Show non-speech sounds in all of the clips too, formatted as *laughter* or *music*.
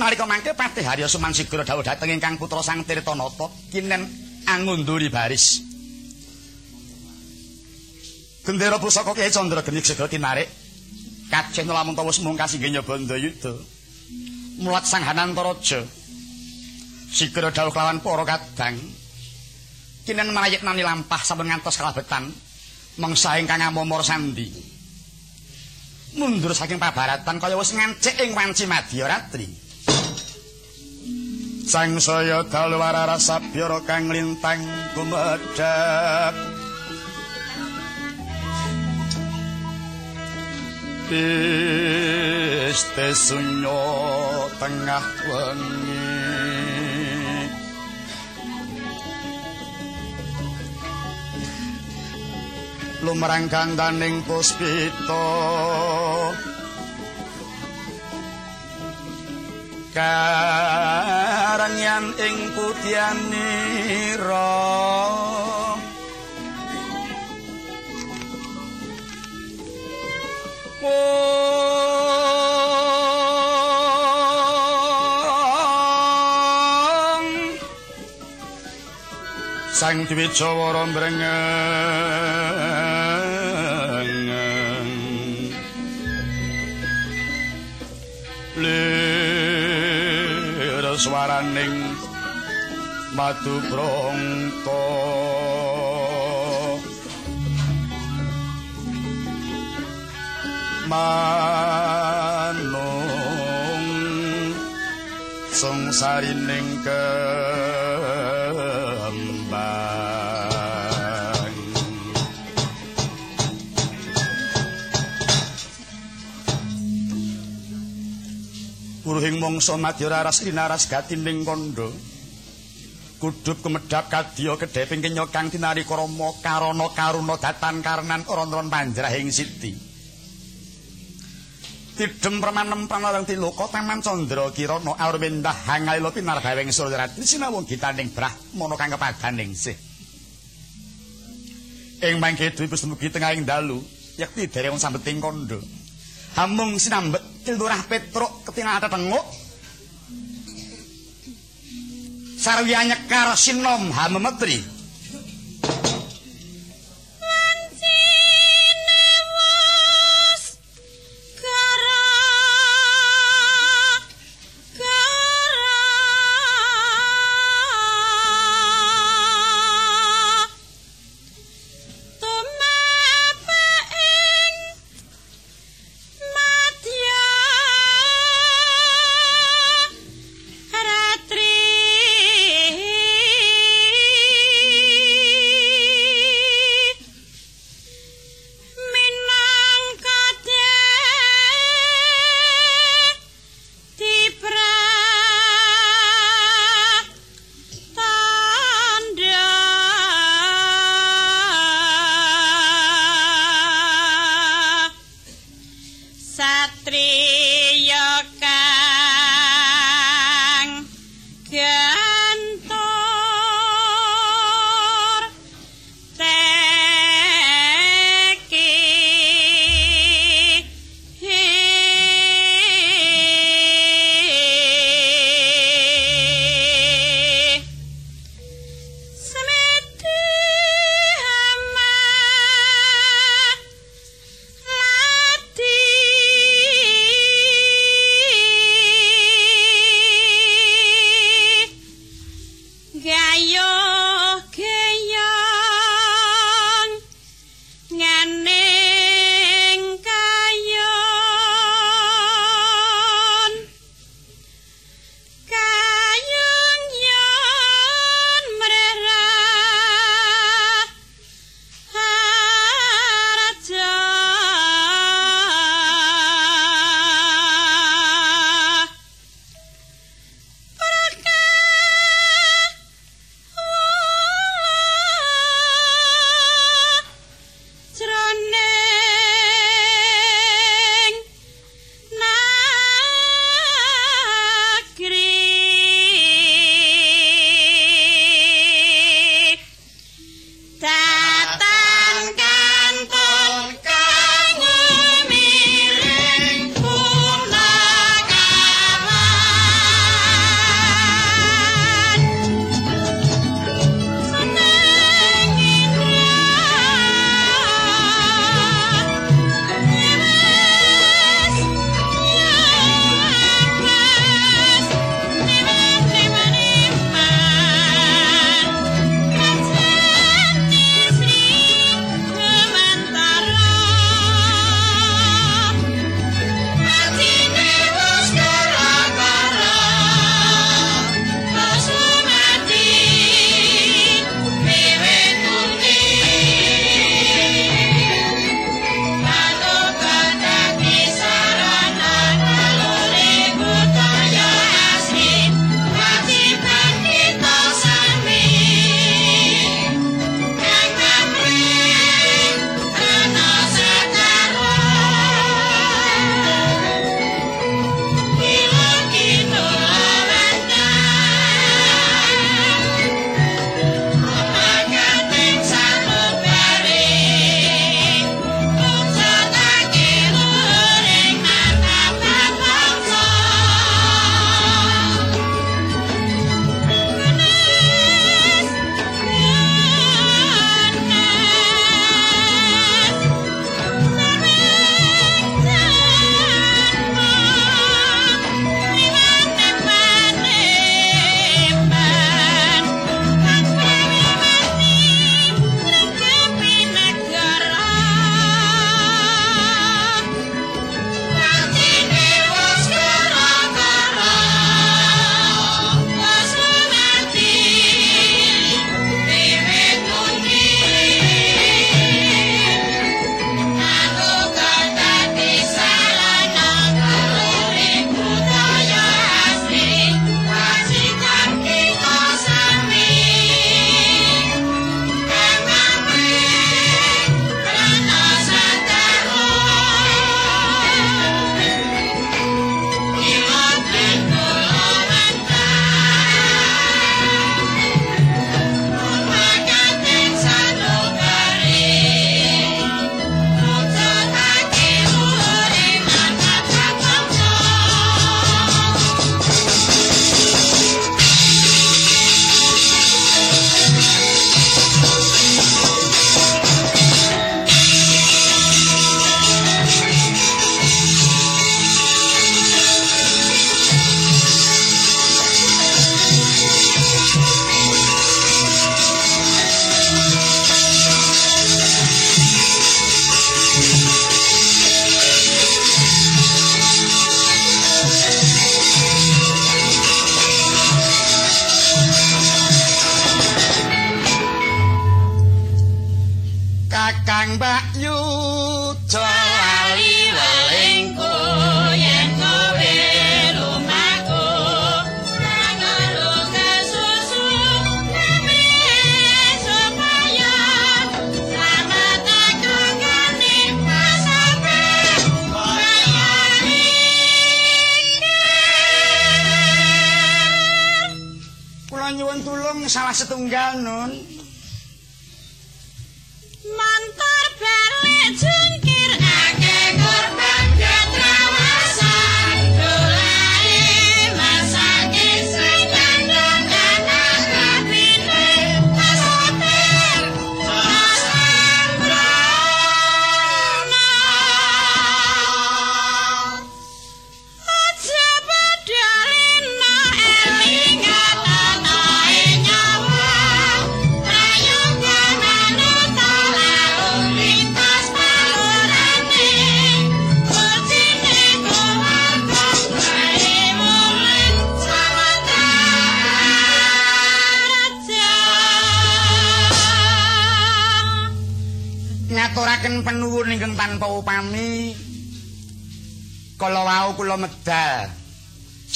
nalika mangke Patih Harya Suman Sigara dawuh dhateng ingkang putra Sang Tirtanata kinen angunduri baris. Gendera pusaka Kyai Candra Genik segera tinarik. Kajeng lamun ta wis mungkasi nggih nyoba ndayuda. Mulat Sang Hanantaraja. Sigara dawuh kelawan para kadang. Kinen mayek nani lampah sampun ngantos kalabetan. Mangsa ingkang amomor sandi. Mundur saking pabaratan kaya wis ngancik ing wanci Madya Ratri. Sang saya dalwara sabya kang lintang gumedhak Piste sunyo tengah wengi. Lumrang gandaning puspita karangyan ing putyanira Sang Dewi Jawara mbrengen madu bronto. Manung sungsarining kembang. Puruhing mangsa madya raras rinaras gatining kandha Kudup kemedhap kadya kedhe pingking nyokang tinari krama karana karuna datan karenan ora-oron panjrahing siti. Tidem permanem panalang tiloka taman candra kirana aurwendah hangaila pinarbawing suryati sinawung gitaning brahmana kang kepadaning sih. Ing mangke dwi wis mugi tengahing dalu yakti dereng sambeting kandha Hamung sinambet Lurah Petruk ketingal tetenguk sarwiyanya kar sinom hamemetri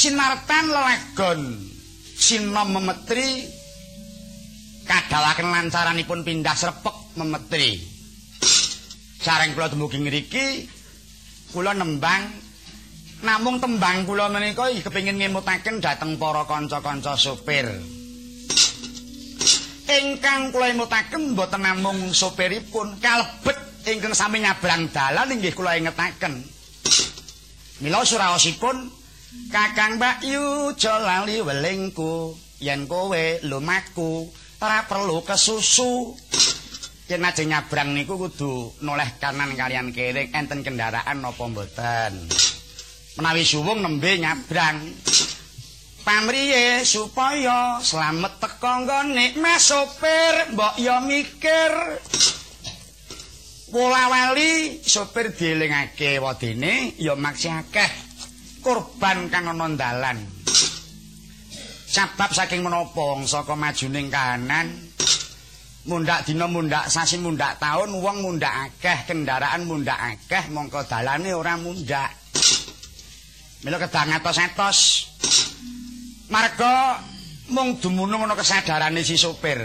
Sinartan lelagon sinom memetri kadalaken lancaranipun pindah srepek memetri. Sareng kula dumugi ngriki kula nembang namung tembang kula menika iki kepengin ngemutaken dhateng para kanca-kanca sopir. Ingkang kula emutaken mboten namung sopiripun kalebet ingkang sami nyabrang dalan inggih kula ingetaken. Mila suraosipun Kakang Mbak Yu aja lali welingku yen kowe lumaku ora perlu kesusu. Yen ajeng nyabrang niku kudu noleh kanan kalian kiri enten kendaraan napa mboten. Menawi suwung nembe nyabrang. Pamriye supaya slamet teko nggone Mas sopir mbok yo mikir. Pola wali sopir dielingake wadene ya maksi akeh korban kang ana dalan. Sebab saking menapa saka majuning kahanan mundak dina mundak sasi mundak taun wong mundak akeh kendaraan mundak akeh mongko dalane ora mundak. Mila kedang atos-atos. Marga mung dumunung ana kesadarane si sopir.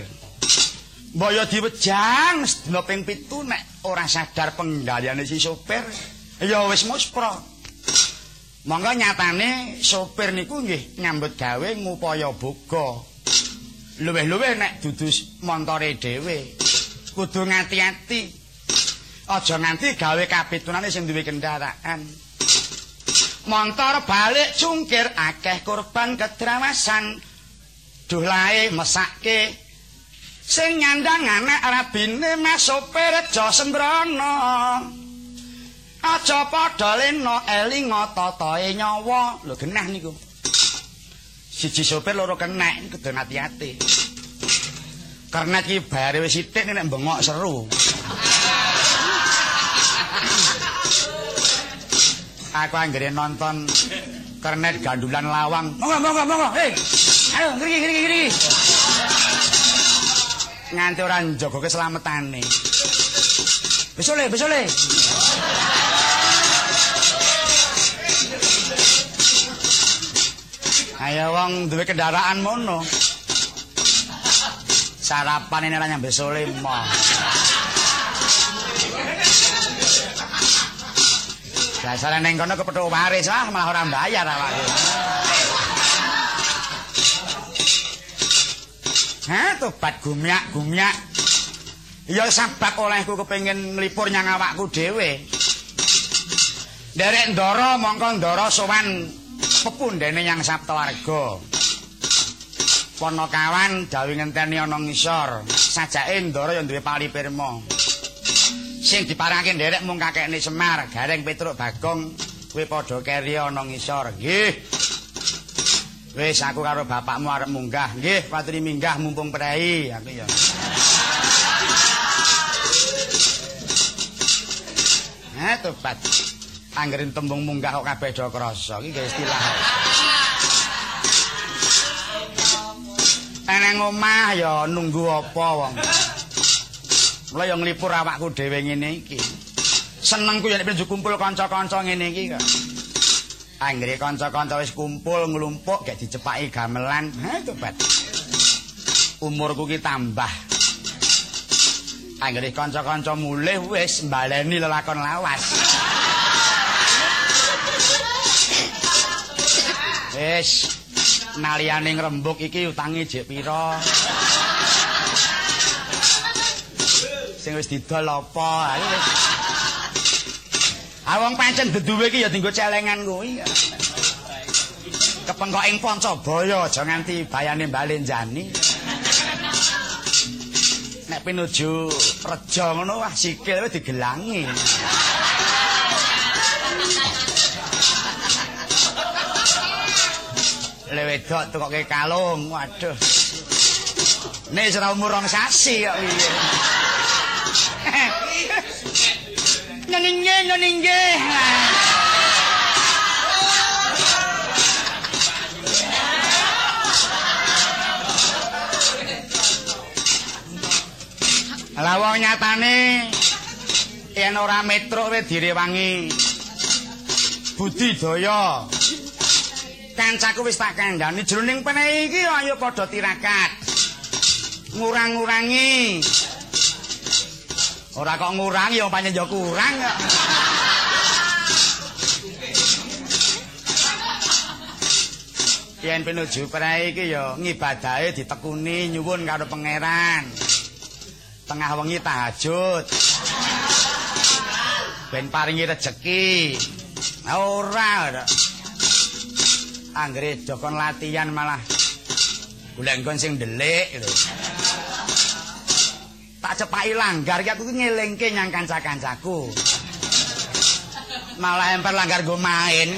Mbaya diwejang sedina ping 7 nek ora sadar pengendaliane si sopir, ya wis muspra. Monggo nyatane sopir niku nggih nyambut gawe ngupaya boga. Luwih-luwih nek dudu montore dhewe. Kudu ngati-ati. Aja nganti gawe kapitunane sing duwe kendaraan. Montor balik cungkir akeh korban kedrawasan. Duh lae mesake sing nyandang anak rabine mas sopir aja sembrono aja padha lena eling tatae nyawa. Lho genah niku. Siji sopir loro kenek kudu ati-ati karena iki bare wis sithik nek bengok seru. Aku anggere nonton kernet gandulan lawang. Monggo monggo monggo. Eh ayo ngriki ngriki ngriki nganti ora njaga keslametane. Besole, besole. Ayo wong duwe kendaraan mono. Sarapan ini ora nyambe sole mo. Dasare ning kono kepethuk waris lah malah ora bayar awake. Hah, tobat gumyak-gumyak. Ya sabab olehku kepengin nglipur nyang awakku dhewe. Derek ndara mongko ndara sowan pepundhene yang Saptawarga. Ponokawan dawi ngenteni ana ngisor. Sajake ndara ya duwe palipirma. Sing diparake nderek mung kakekne Semar, Gareng Petruk Bagong, kuwi padha keri ana ngisor. Nggih. Wis aku karo bapakmu arep munggah. Nggih, paturi minggah mumpung prei aku ya. Eh, tobat. Anggerin tembung munggah kok kabeh do krasa. Iki istilah. Eneng omah ya nunggu apa wong. Mula ya nglipur awakku dhewe ngene iki. Senengku ya nek kumpul kanca-kanca ngene iki kok. Anggere kanca-kanca wis kumpul nglumpuk gek dicepaki gamelan. Ha tobat. Umurku ki tambah. Anggere kanca-kanca mulih wis mbaleni lelakon lawas. Wis naliyane ngrembug iki utange jek pira? Sing wis didol apa? Wis. Ah wong pancen deduwe iki ya dienggo celengan kuwi. Kepengkok ing Pancabaya aja nganti bayane Balenjani. Nek pinuju reja ngono wah sikil wis digelangi. Lewedok tukoke kalung, waduh. Nek ora umur rong sasi kok piye. *laughs* Nyenengge nyenengge. Lah wong nyatane yen ora metruk we direwangi budidaya. Kancaku wis tak kandhani jroning penehi iki ayo padha tirakat. Ngurang-ngurangi. Ora kok ngurangi ya pancen ya kurang kok. Yen pinuju penehi iki ya ngibadahe ditekuni nyuwun karo pangeran. tengah wengi tahajud ben paringi rejeki ora anggere dokon latihan malah golek sing delik lho tak cepaki langgar ki aku ngelingke nyang kanca-kancaku. Malah emper langgar go main.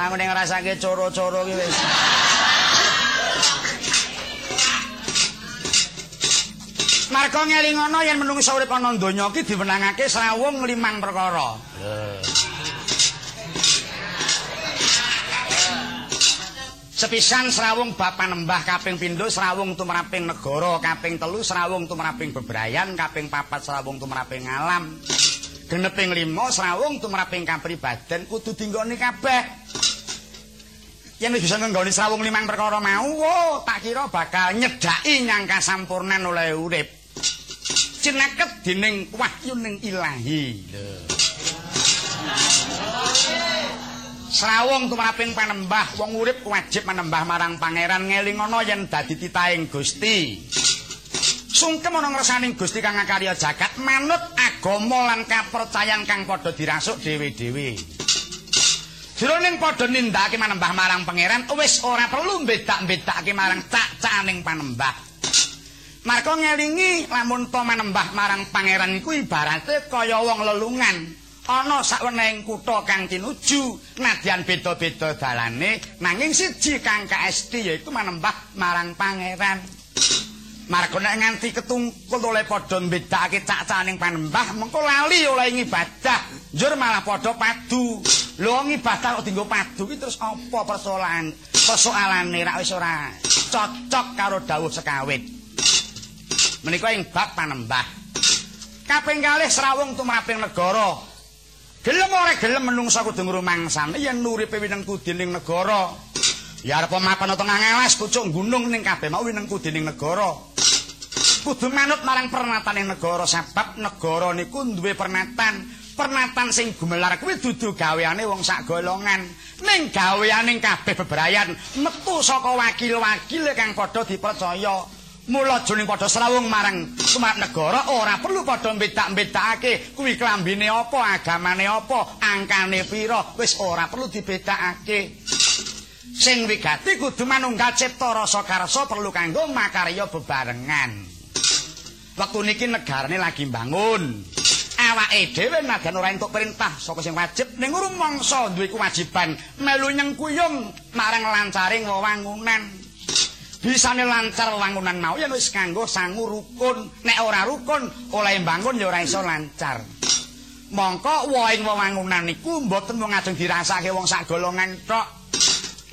Aku ning ngrasake coro-coro ki wis. Marga ngelingono yen menungso urip ana donya ki diwenangake srawung limang perkara. Sepisan srawung bab panembah kaping pindho srawung tumraping negara kaping telu srawung tumraping bebrayan kaping papat srawung tumraping alam. Geneping lima srawung tumraping kapribaden kudu dinggoni kabeh. Yen bisa nggoni srawung limang perkara mau oh, tak kira bakal nyedaki nyang kasampurnan oleh urip cineket dening wahyuning ilahi Srawung tumraping panembah wong urip wajib manembah marang pangeran ngelingono yen dadi titahing Gusti. Sungkem ana ngersaning Gusti kang ngakarya jagat manut agama lan kapercayan kang padha dirasuk dhewe-dhewe. Jroning padha nindakake manembah marang pangeran wis ora perlu bedak-bedakake marang cak-caning panembah. Marga ngelingi lamun to manembah marang pangeran iku ibarate kaya wong lelungan. ana sakwenehing kutha kang tinuju nadyan beda-beda dalane nanging siji kang kaesti yaiku manembah marang pangeran. Marga nek nganti ketungkul oleh padha mbedakake cak-caning panembah mengko lali oleh ngibadah njur malah padha padu. Lho ngibadah kok dienggo padu ki terus apa persoalan persoalane rak wis ora cocok karo dawuh sekawit menika ing bab panembah kaping kalih srawung tumraping negara Gelem ora gelem menungsa kudu ngrumangsane yen nuripe winengku dening negara. Ya arep mapan tengah ngeles pucuk gunung ning kabeh mau winengku dening negara. Kudu manut marang pernatane negara sebab negara niku duwe pernatan. Pernatan sing gumelar kuwi dudu gaweane wong sak golongan. Ning gaweane kabeh bebrayan metu saka wakil-wakil kang padha dipercaya. Mula jroning padha srawung marang sumat negara ora perlu padha mbedak-bedakake kuwi klambine apa agamane apa angkane pira wis ora perlu dibedakake sing wigati kudu manunggal cipta rasa karsa perlu kanggo makarya bebarengan. Wektu niki negarane lagi bangun awake dhewe nadan ora entuk perintah saka sing wajib? Ning rumangsa duwe kewajiban melu nyengkuyung marang lancaring wewangunan bisane lancar wangunan mau ya wis kanggo sangu rukun. Nek ora rukun oleh bangun ya ora iso lancar. Mongko woing wewangunan niku mboten wong ajeng dirasake wong sak golongan tok.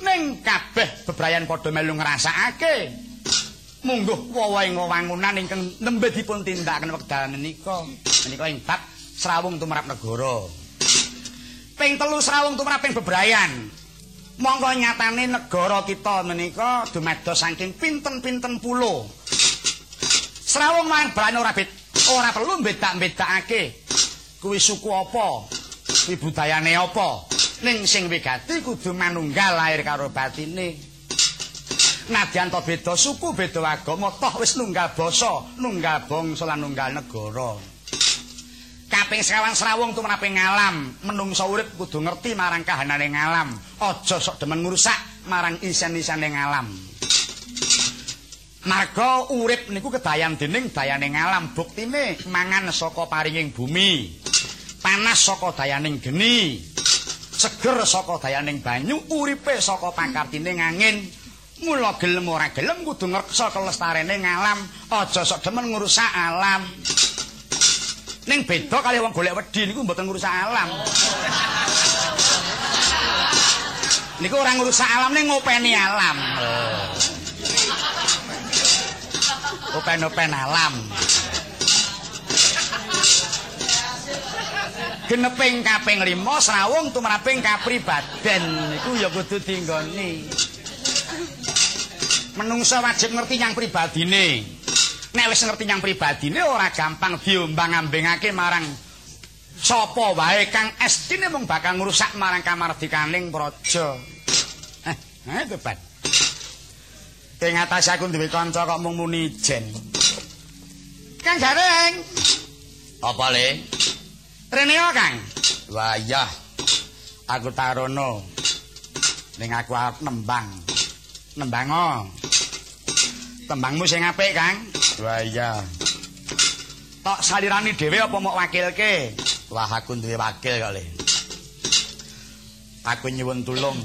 Ning kabeh bebrayan padha melu ngrasakake. Mungguh wawahe wangunan ingkang nembe dipun tindakaken wekdal menika. Menika ing bab Srawung tumrap negara. Ping telu Srawung tumrap bebrayan monggo nyatane negara kita menika dumados saking pinten-pinten pulo. Srawung mang brane ora bet ora perlu bedak-bedakake kuwi suku apa? Kuwi budayane apa? Ning sing wigati kudu manunggal lahir karo batine. Nadyan to beda suku beda agama toh wis nunggal basa nunggal bangsa lan nunggal negara kaping sekawan srawung tumraping ngalam. Menungsa urip kudu ngerti marang kahanane ngalam. Aja sok demen ngrusak marang isen-isane ngalam. Marga urip niku kedayan dening dayane ngalam. Buktine mangan saka paringing bumi panas saka dayaning geni seger saka dayaning banyu uripe saka pangkartine angin mula gelem ora gelem kudu ngreksa kelestarene ngalam. Aja sok demen ngrusak alam ning beda kali wong golek wedi niku mboten ngrusak alam niku ora ngrusak alam ning ngopeni alam open-open alam. Geneping kaping 5 srawung tumraping kapribaden iku ya kudu dinggoni. Menungsa wajib ngerti yang pribadine. Nek wis ngerti yang pribadine ora gampang diombang-ambingake marang sapa wae kang estine mung bakal ngrusak marang kamardikaning praja. Eh, eh tepat. Ing atas aku duwe kanca kok mung muni jen. Kang Gareng. Apa le? Rene Kang. Wah iya. Aku tarono. Ning aku arep nembang. Nembang o. Tembangmu sing apik, Kang. Wah iya. Tok salirani dhewe apa mok wakilke? Wah aku duwe wakil kok le. Aku nyuwun tulung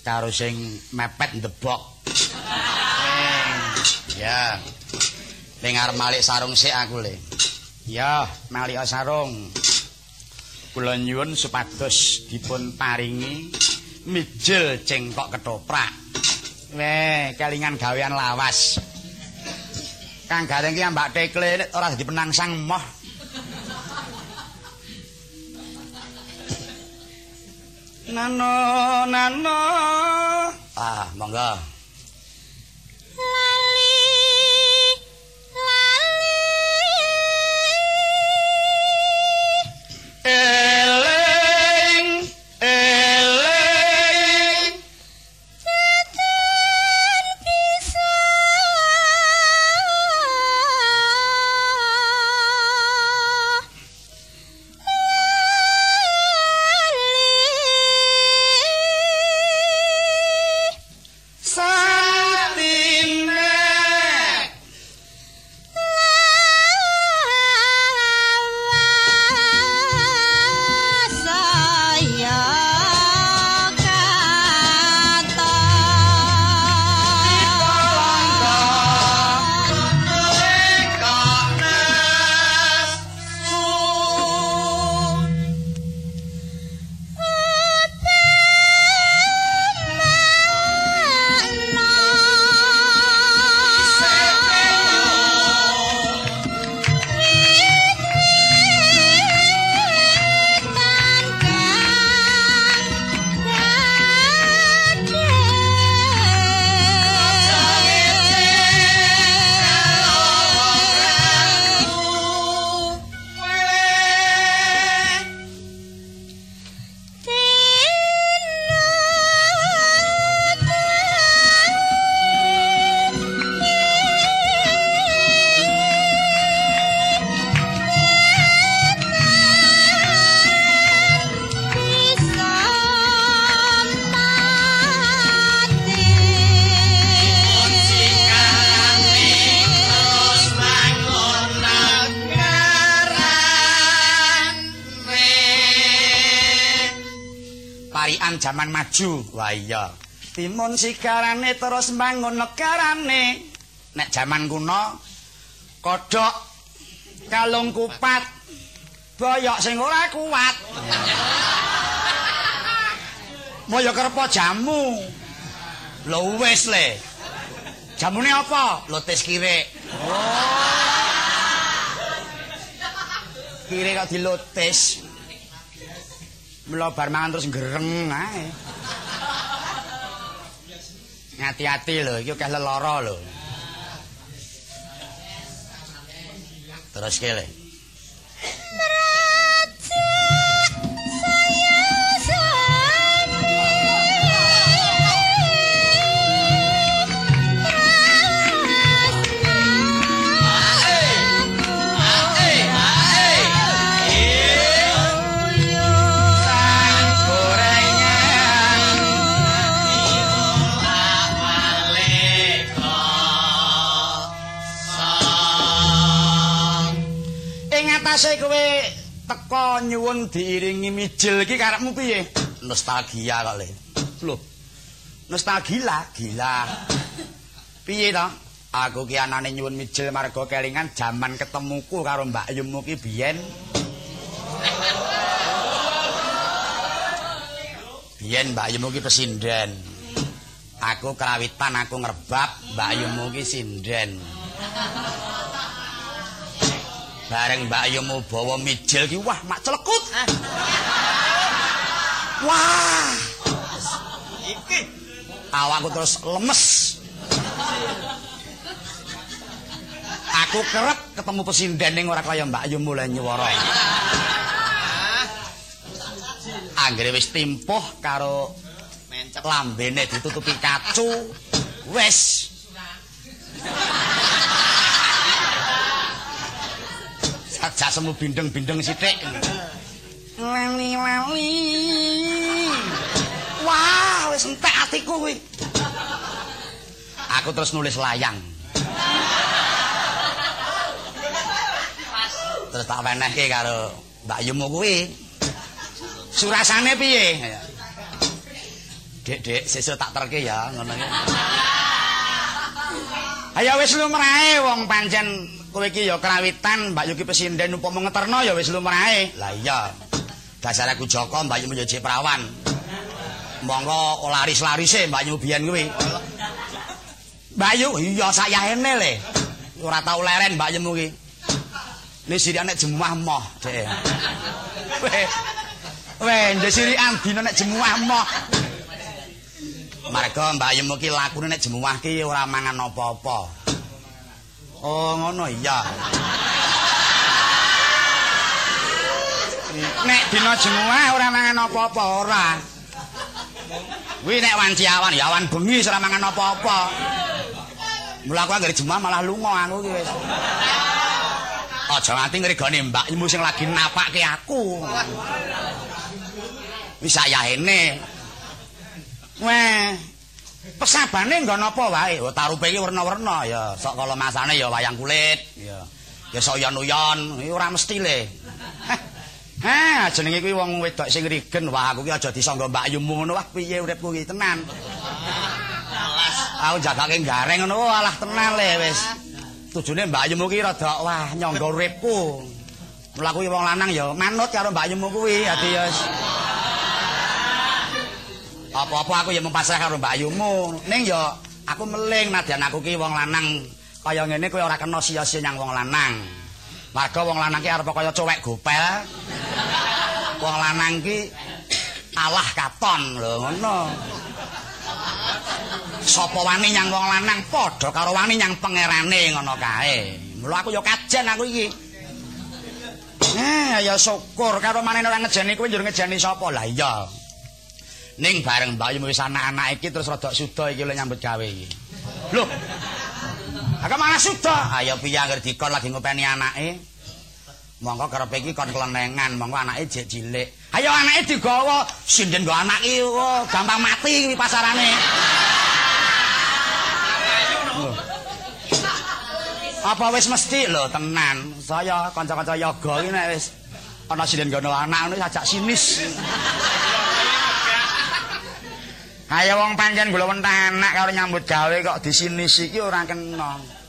karo sing mepet ndebok. Ya. Ning arep malik sarung sik aku le. Ya, malik sarung. Kula nyuwun supados dipun paringi mijil cengkok ketoprak. Weh, kelingan gawean lawas. Kang Gareng ki ambak tekle ora dadi penangsang moh. Nano, nano. Ah, monggo. Parian jaman maju. Wah iya. Timun sigarane terus mbangun negarane. Nek jaman kuno kodhok kalung kupat boyok sing ora kuat. Moyo kerep jamu. Lho wis le. Jamune apa? Lotis kirik. Kirik kok dilotis. Mula bar mangan terus gereng ae. Hati-hati lho, iki akeh lelara lho. Terus kele. Nyuwun diiringi mijil iki karepmu piye? Nostalgia kok le. Nostalgia, gila. Piye to? Aku ki anane nyuwun mijil marga kelingan jaman ketemuku karo Mbak Yummu ki biyen. Biyen Mbak Yummu ki pesinden. Aku kerawitan aku ngrebab, Mbak Yummu ki sinden. Bareng Mbak Yummu bawa mijil ki wah mak celekut. Wah. Iki awakku terus lemes. Aku kerep ketemu pesinden ning ora kaya Mbak Yummu lan nyuwara. Anggere wis timpuh karo mencet lambene ditutupi kacu. Wis. Sajak semu bindeng-bindeng sithik. Lali lali. Wah, wis entek atiku kuwi. Aku terus nulis layang. Terus tak wenehke karo Mbak Yumu kuwi. Surasane piye? Dek, Dek, sesuk tak terke ya ngono. Ayo wis lumrahe wong pancen kowe iki ya krawitan Mbak Yuki pesinden upama ngeterno ya wis lumrahe. Lah iya. Dasar aku Joko Mbak Yu jek perawan. Monggo laris-larise Mbak Yu biyen kuwi. Mbak Yu iya sayahene le. Ora tau leren Mbak Yu kuwi. Ini siri anak jemuah moh dek. Weh, weh, ini siri andina anak jemuah moh. Marga Mbak Yu ki lakune nek jemuah ki ora mangan apa-apa. Oh, ngono iya. Nek dina jemuah ora mangan apa-apa ora. Kuwi nek wanci awan ya awan bengi ora mangan apa-apa. Mula aku anggere jemuah malah lunga aku ki wis. Aja nganti ngregone mbakmu sing lagi napake aku. Wis sayahene. Weh. Pesabane nggon apa wae? Oh, tarupe iki werna-werna ya. Sok kala masane ya wayang kulit, ya. Ya sok uyon-uyon, iki ora mesti le. Heh, jenenge kuwi wong wedok sing rigen. Wah, aku ki aja disangga Mbak Yumu ngono. Wah, piye uripku ki tenan. Alas, aku jagake gareng ngono. Oh, alah tenan le wis. Tujune Mbak Yumu ki rada wah nyangga uripku. Mula kuwi wong lanang ya manut karo Mbak Yumu kuwi. Dadi ya apa-apa aku ya mempasrah karo Mbak Yumu. Ning ya aku meling nadyan aku ki wong lanang kaya ngene kowe ora kena sia-sia nyang wong lanang. Marga wong lanang ki arep kaya cowek gopel. Wong lanang ki alah katon lho ngono. Sapa wani nyang wong lanang padha karo wani nyang pangerane ngono kae. Mula aku ya kajen aku iki. Eh ya syukur karo manene ora ngejani kowe njur ngejani sapa? Lah iya. Ning bareng Mbak Yu anak-anak iki terus rada suda iki lho nyambut gawe iki. Lho. Aga malah suda. Ayo piye anggere dikon lagi ngopeni anake. Monggo karepe iki kon klenengan, monggo anake jek cilik. Ayo anake digawa, sinden go anak iki gampang mati kuwi pasarane. Apa wis mesti lho tenan. Saya kanca-kanca yoga iki nek wis ana sinden gono anak ngono ajak sinis. Ayo wong pancen kula wentah anak karo nyambut gawe kok disinis iki ora kena.